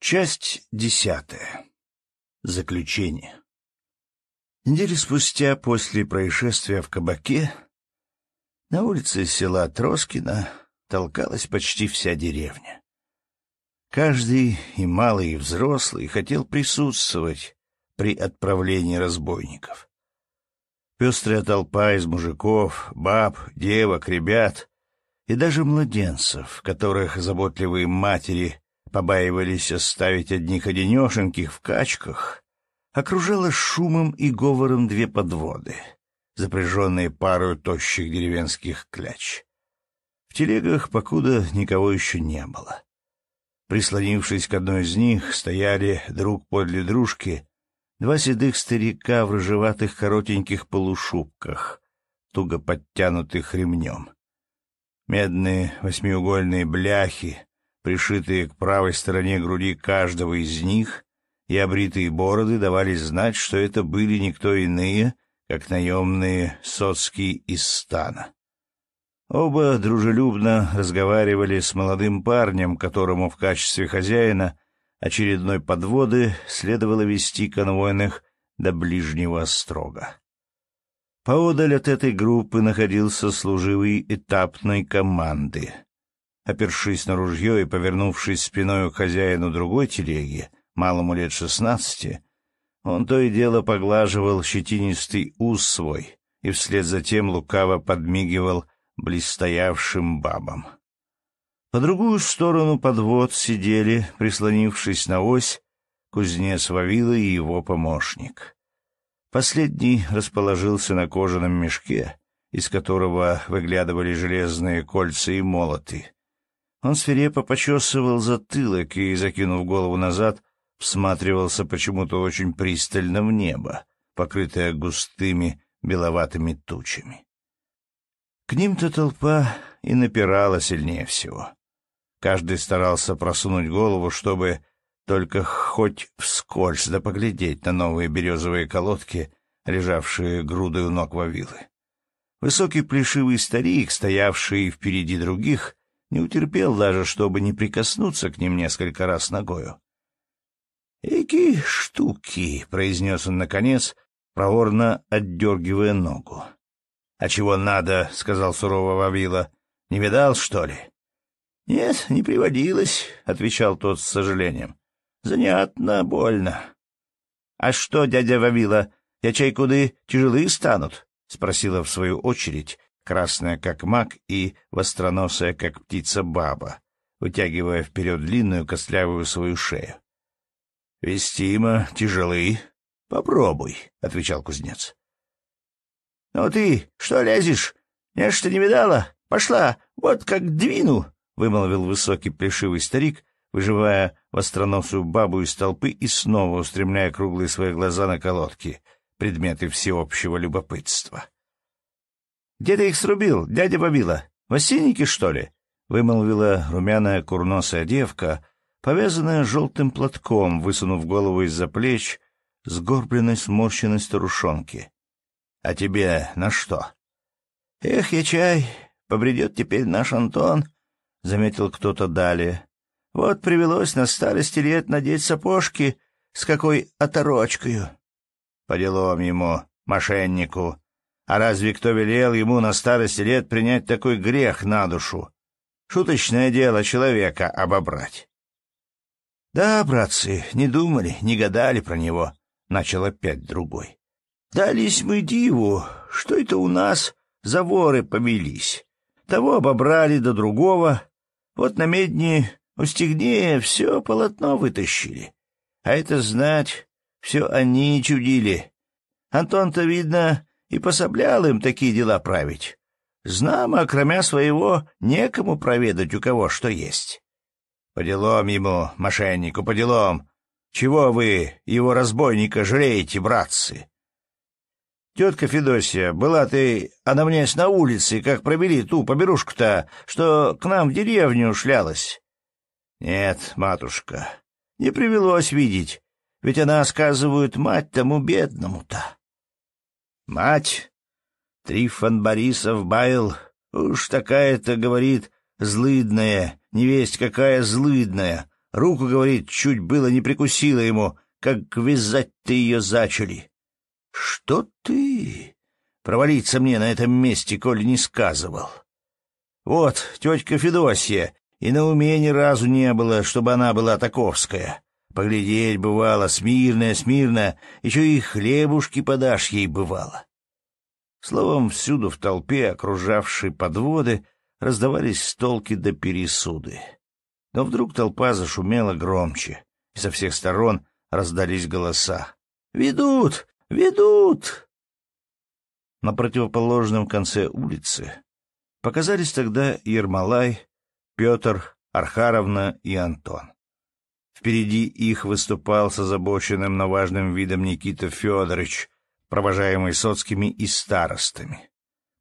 Часть десятая. Заключение. Недели спустя после происшествия в кабаке на улице села Троскина толкалась почти вся деревня. Каждый, и малый, и взрослый, хотел присутствовать при отправлении разбойников. Пестрая толпа из мужиков, баб, девок, ребят и даже младенцев, которых заботливые матери — побаивались оставить одних-одинешеньких в качках, окружала шумом и говором две подводы, запряженные парою тощих деревенских кляч. В телегах покуда никого еще не было. Прислонившись к одной из них, стояли друг подле дружки два седых старика в рыжеватых коротеньких полушубках, туго подтянутых ремнем. Медные восьмиугольные бляхи пришитые к правой стороне груди каждого из них, и обритые бороды давали знать, что это были никто иные, как наемные соцки из стана. Оба дружелюбно разговаривали с молодым парнем, которому в качестве хозяина очередной подводы следовало вести конвойных до ближнего острога. Поодаль от этой группы находился служивый этапной команды — опершись на ружье и повернувшись спиной к хозяину другой телеги, малому лет шестнадцати, он то и дело поглаживал щетинистый ус свой и вслед за тем лукаво подмигивал блистоявшим бабам. По другую сторону подвод сидели, прислонившись на ось, кузнец Вавила и его помощник. Последний расположился на кожаном мешке, из которого выглядывали железные кольца и молоты, он свирепо почесывал затылок и, закинув голову назад, всматривался почему-то очень пристально в небо, покрытое густыми беловатыми тучами. К ним-то толпа и напирала сильнее всего. Каждый старался просунуть голову, чтобы только хоть вскользь да поглядеть на новые березовые колодки, лежавшие грудой у ног Вавилы. Высокий плешивый старик, стоявший впереди других, не утерпел даже, чтобы не прикоснуться к ним несколько раз ногою. «Эки штуки!» — произнес он наконец, проворно отдергивая ногу. «А чего надо?» — сказал сурово Вавила. «Не видал, что ли?» «Нет, не приводилось», — отвечал тот с сожалением. «Занятно, больно». «А что, дядя Вавила, ячейкуды тяжелые станут?» — спросила в свою очередь красная как мак и востроносая как птица-баба, вытягивая вперед длинную костлявую свою шею. — Вестимо, тяжелы. — Попробуй, — отвечал кузнец. — Ну ты что лезешь? Я что не видала? Пошла, вот как двину, — вымолвил высокий плешивый старик, выживая востроносую бабу из толпы и снова устремляя круглые свои глаза на колодки, предметы всеобщего любопытства. — «Где ты их срубил, дядя Бабила? В осеннике, что ли?» — вымолвила румяная курносая девка, повязанная желтым платком, высунув голову из-за плеч, сгорбленной сморщенной старушонки. «А тебе на что?» «Эх, я чай, побредет теперь наш Антон», — заметил кто-то далее. «Вот привелось на старости лет надеть сапожки с какой оторочкою». «По делам ему, мошеннику», а разве кто велел ему на старости лет принять такой грех на душу? Шуточное дело человека обобрать. — Да, братцы, не думали, не гадали про него, — начал опять другой. — Дались мы диву, что это у нас за воры повелись. Того обобрали до другого. Вот на медне у стегнея все полотно вытащили. А это знать, все они чудили. Антон-то, видно, и пособлял им такие дела править, Знама, окромя своего, некому проведать у кого что есть. По делам ему, мошеннику, по делам. Чего вы его разбойника жалеете, братцы? Тетка Федосия, была ты, она мне на улице, как провели ту поберушку-то, что к нам в деревню шлялась. Нет, матушка, не привелось видеть, ведь она сказывают мать тому бедному-то. Мать, Трифон Борисов Байл, уж такая-то, говорит, злыдная, невесть какая злыдная. Руку, говорит, чуть было не прикусила ему, как вязать ты ее зачали. Что ты? Провалиться мне на этом месте, коль не сказывал. Вот, тетка Федосия, и на уме ни разу не было, чтобы она была таковская. Поглядеть бывало, смирная, смирно, еще и хлебушки подашь ей бывало. Словом, всюду в толпе, окружавшей подводы, раздавались столки до да пересуды. Но вдруг толпа зашумела громче, и со всех сторон раздались голоса. «Ведут! Ведут!» На противоположном конце улицы показались тогда Ермолай, Петр, Архаровна и Антон. Впереди их выступал с озабоченным, но важным видом Никита Федорович, провожаемый соцкими и старостами.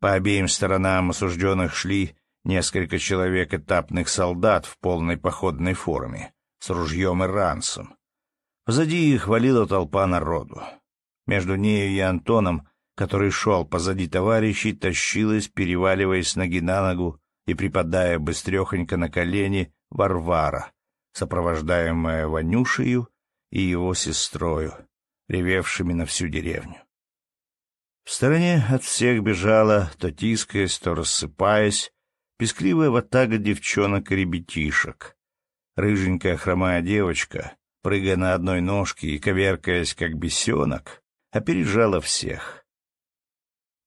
По обеим сторонам осужденных шли несколько человек этапных солдат в полной походной форме, с ружьем и ранцем. Позади их валила толпа народу. Между нею и Антоном, который шел позади товарищей, тащилась, переваливаясь ноги на ногу и припадая быстрехонько на колени, Варвара — сопровождаемая Ванюшею и его сестрою, ревевшими на всю деревню. В стороне от всех бежала, то тискаясь, то рассыпаясь, пескливая ватага девчонок и ребятишек. Рыженькая хромая девочка, прыгая на одной ножке и коверкаясь, как бесенок, опережала всех.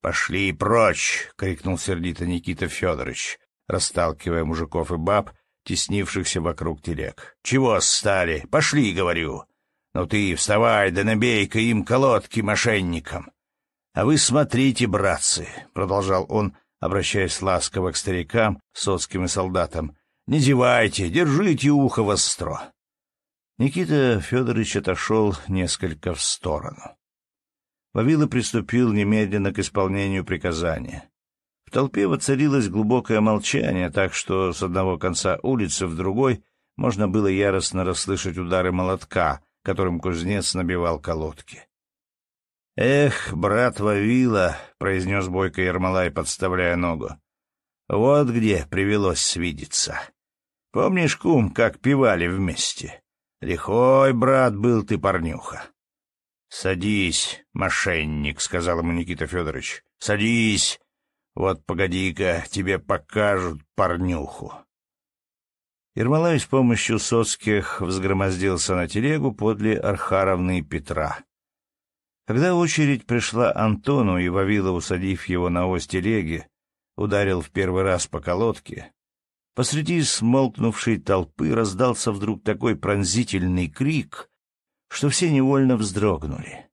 «Пошли прочь!» — крикнул сердито Никита Федорович, расталкивая мужиков и баб, теснившихся вокруг телег. «Чего стали? Пошли, — говорю. Ну ты вставай, да набей-ка им колодки мошенникам!» «А вы смотрите, братцы!» — продолжал он, обращаясь ласково к старикам, соцким и солдатам. «Не зевайте, держите ухо востро!» Никита Федорович отошел несколько в сторону. Вавила приступил немедленно к исполнению приказания. Толпе воцарилось глубокое молчание, так что с одного конца улицы в другой можно было яростно расслышать удары молотка, которым кузнец набивал колодки. «Эх, брат Вавила!» — произнес Бойко Ермолай, подставляя ногу. «Вот где привелось свидеться. Помнишь, кум, как пивали вместе? Лихой брат был ты, парнюха!» «Садись, мошенник», — сказал ему Никита Федорович. «Садись, вот погоди-ка, тебе покажут парнюху. Ермолай с помощью соцких взгромоздился на телегу подле Архаровны и Петра. Когда очередь пришла Антону, и Вавила, усадив его на ось телеги, ударил в первый раз по колодке, посреди смолкнувшей толпы раздался вдруг такой пронзительный крик, что все невольно вздрогнули.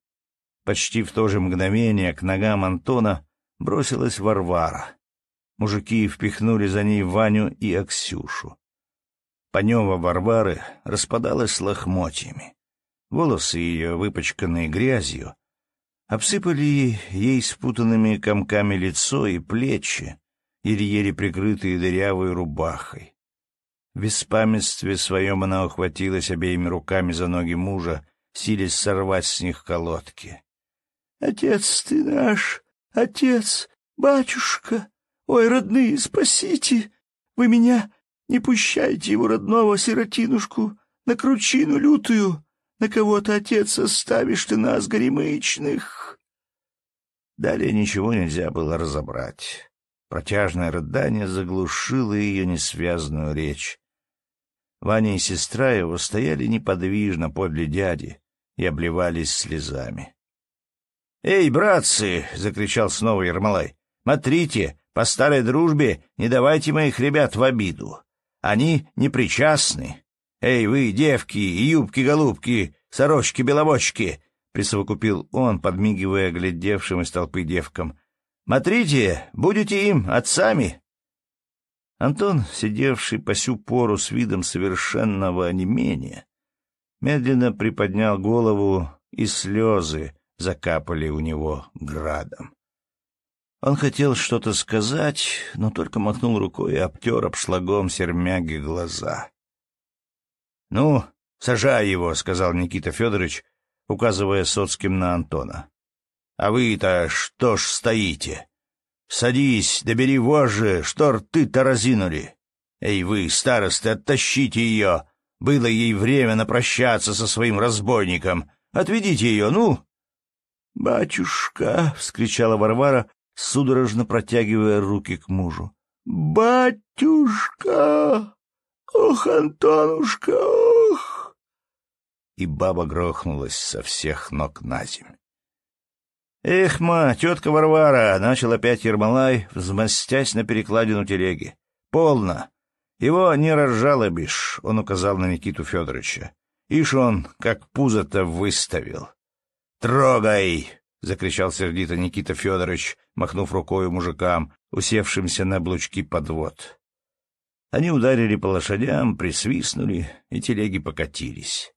Почти в то же мгновение к ногам Антона — бросилась Варвара. Мужики впихнули за ней Ваню и Аксюшу. Панева Варвары распадалась лохмотьями. Волосы ее, выпачканные грязью, обсыпали ей спутанными комками лицо и плечи, еле-еле прикрытые дырявой рубахой. В беспамятстве своем она ухватилась обеими руками за ноги мужа, силясь сорвать с них колодки. — Отец ты наш! «Отец, батюшка, ой, родные, спасите! Вы меня не пущайте его родного сиротинушку на кручину лютую! На кого-то, отец, оставишь ты нас, горемычных!» Далее ничего нельзя было разобрать. Протяжное рыдание заглушило ее несвязную речь. Ваня и сестра его стояли неподвижно подле дяди и обливались слезами. «Эй, братцы!» — закричал снова Ермолай. «Смотрите, по старой дружбе не давайте моих ребят в обиду. Они непричастны. Эй, вы, девки, юбки-голубки, сорочки-беловочки!» — присовокупил он, подмигивая глядевшим из толпы девкам. «Смотрите, будете им отцами!» Антон, сидевший по сю пору с видом совершенного онемения, медленно приподнял голову, и слезы закапали у него градом. Он хотел что-то сказать, но только махнул рукой и обтер обшлагом сермяги глаза. — Ну, сажай его, — сказал Никита Федорович, указывая Соцким на Антона. — А вы-то что ж стоите? Садись, добери вожжи, что рты-то разинули. Эй вы, старосты, оттащите ее! Было ей время напрощаться со своим разбойником. Отведите ее, ну! «Батюшка!» — вскричала Варвара, судорожно протягивая руки к мужу. «Батюшка! Ох, Антонушка, ох!» И баба грохнулась со всех ног на землю. «Эх, ма, тетка Варвара!» — начал опять Ермолай, взмостясь на перекладину телеги. «Полно! Его не разжалобишь!» — он указал на Никиту Федоровича. «Ишь он, как пузо-то выставил!» «Трогай!» — закричал сердито Никита Федорович, махнув рукою мужикам, усевшимся на блучки подвод. Они ударили по лошадям, присвистнули, и телеги покатились.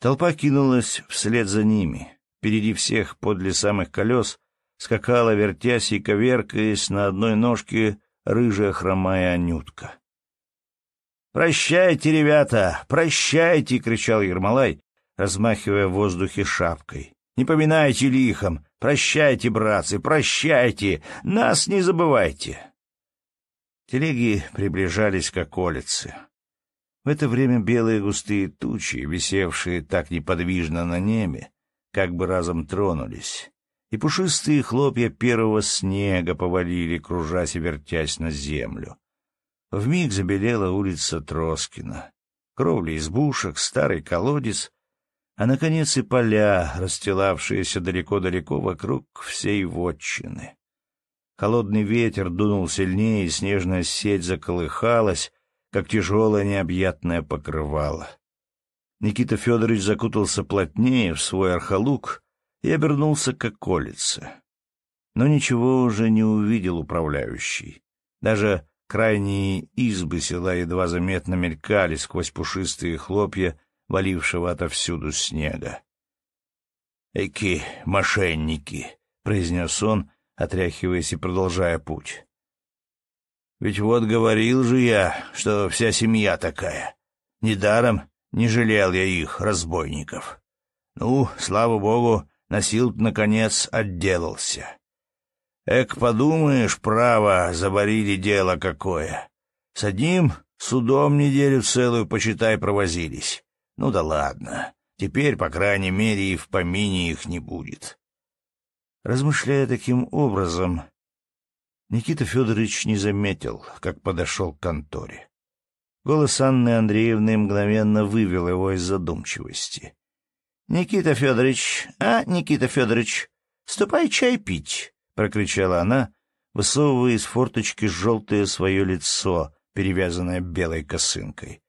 Толпа кинулась вслед за ними. Впереди всех, подле самых колес, скакала, вертясь и коверкаясь на одной ножке, рыжая хромая Анютка. «Прощайте, ребята! Прощайте!» — кричал Ермолай, размахивая в воздухе шапкой. «Не поминайте лихом! Прощайте, братцы, прощайте! Нас не забывайте!» Телеги приближались к околице. В это время белые густые тучи, висевшие так неподвижно на небе, как бы разом тронулись, и пушистые хлопья первого снега повалили, кружась и вертясь на землю. Вмиг забелела улица Троскина. Кровли избушек, старый колодец а, наконец, и поля, расстилавшиеся далеко-далеко вокруг всей вотчины. Холодный ветер дунул сильнее, и снежная сеть заколыхалась, как тяжелое необъятное покрывало. Никита Федорович закутался плотнее в свой архалук и обернулся к околице. Но ничего уже не увидел управляющий. Даже крайние избы села едва заметно мелькали сквозь пушистые хлопья — валившего отовсюду снега. «Эки мошенники!» — произнес он, отряхиваясь и продолжая путь. «Ведь вот говорил же я, что вся семья такая. Недаром не жалел я их, разбойников. Ну, слава богу, Насилт, наконец, отделался. Эк, подумаешь, право, заборили дело какое. С одним судом неделю целую, почитай, провозились. Ну да ладно, теперь, по крайней мере, и в помине их не будет. Размышляя таким образом, Никита Федорович не заметил, как подошел к конторе. Голос Анны Андреевны мгновенно вывел его из задумчивости. — Никита Федорович, а, Никита Федорович, ступай чай пить! — прокричала она, высовывая из форточки желтое свое лицо, перевязанное белой косынкой.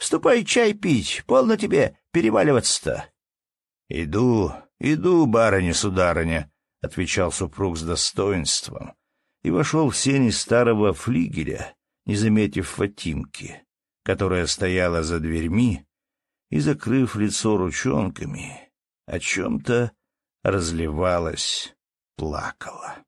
Ступай чай пить, полно тебе переваливаться-то. — Иду, иду, барыня-сударыня, — отвечал супруг с достоинством и вошел в сени старого флигеля, не заметив Фатимки, которая стояла за дверьми и, закрыв лицо ручонками, о чем-то разливалась, плакала.